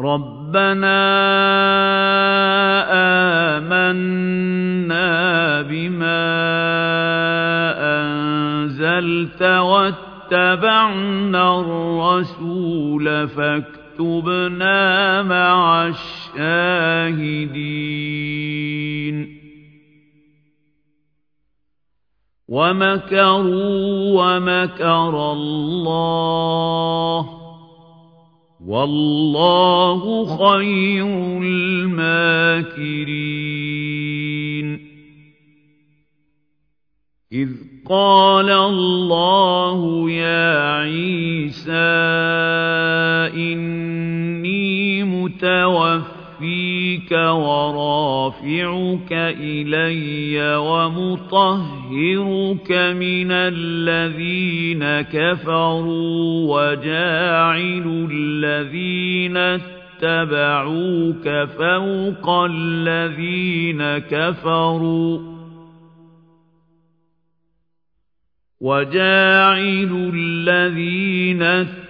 رَبَّنَا آمَنَّا بِمَا أَنزَلْتَ وَاتَّبَعْنَا الرَّسُولَ فَاكْتُبْنَا مَعَ الشَّاهِدِينَ وَمَكَرُوا وَمَكَرَ اللَّهُ وَاللَّهُ خَيْرُ الْمَاكِرِينَ. إِذْ قَالَ اللَّهُ يَا عِيسَى إِنِّي مُتَوَفِّيكَ وَرَافِعُكَ إِلَيَّ وَمُطَهِّرُكَ مِنَ الَّذِينَ كَفَرُوا وَجَاعِلُ الَّذِينَ اتَّبَعُوكَ فَوْقَ الَّذِينَ كَفَرُوا وَجَاعِلُ الَّذِينَ اتَّبَعُوكَ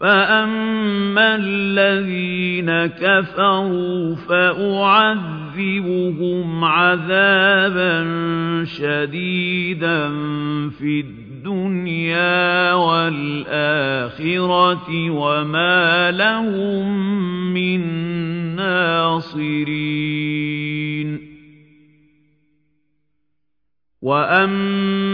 فَأَمَّا الَّذِينَ كَفَرُوا فَأُعَذِّبُهُمْ عَذَابًا شَدِيدًا فِي الدُّنْيَا وَالْآخِرَةِ وَمَا لَهُم مِّن نَّاصِرِينَ وَأَمَّا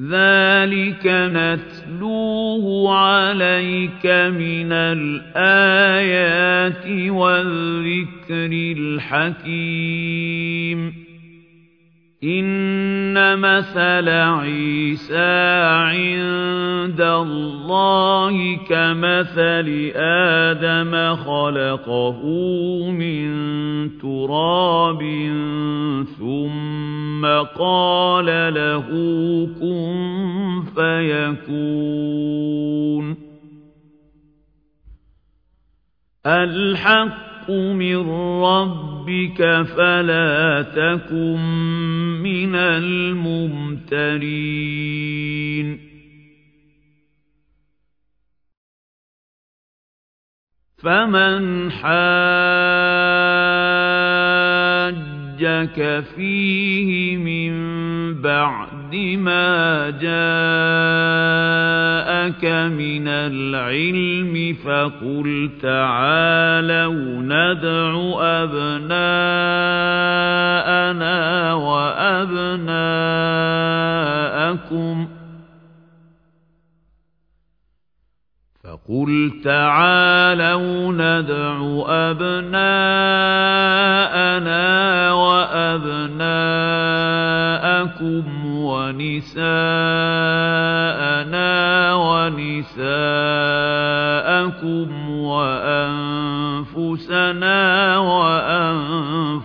ذَلِكَ نَتْلُوهُ عَلَيْكَ مِنَ الْآيَاتِ وَالذِّكْرِ الْحَكِيمِ إِنَّ مَثَلَ عِيسَى عِندَ اللَّهِ كَمَثَلِ آدَمَ خَلَقَهُ مِن تُرَابٍ ثُمَّ قَالَ لَهُ كُن فَيَكُونُ. الْحَقُّ مِن رَّبِّكَ فَلَا تَكُن مِّنَ الْمُمْتَرِينَ. فَمَنْ حَاجَّكَ فِيهِ مِن بَعْدِ مَا جَاءَكَ مِنَ الْعِلْمِ فَقُلْ تَعَالَوْا نَدْعُ أَبْنَاءَنَا وَأَبْنَاءَكُمْ فَقُلْ تَعَالَوْا نَدْعُ أَبْنَاءَنَا وَأَبْنَاءَكُمْ وَنِسَاءَنَا وَنِسَاءَكُمْ وَأَنفُسَنَا وَأَنفُسَكُمْ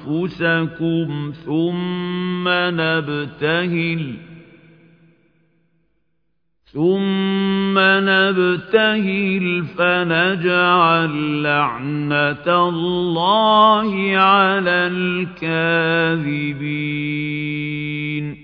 ثُمَّ نَبْتَهِلْ ثُمَّ نَبْتَهِلْ فَنَجْعَلْ لَعْنَتَ اللَّهِ عَلَى الْكَاذِبِينَ.